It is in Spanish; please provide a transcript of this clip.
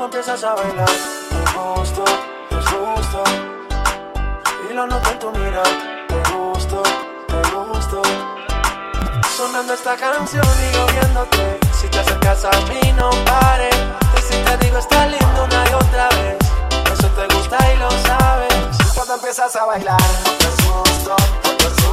Cuando empiezas a bailar, te gusto, te gusto. Y lo noto en tu mira, te gusto, te gusto. Sonando esta canción y yo viéndote. Si te acercas a mí, no pares. Y si te digo, está lindo una y otra vez. Eso te gusta y lo sabes. Cuando empiezas a bailar, te gusto, te gusto.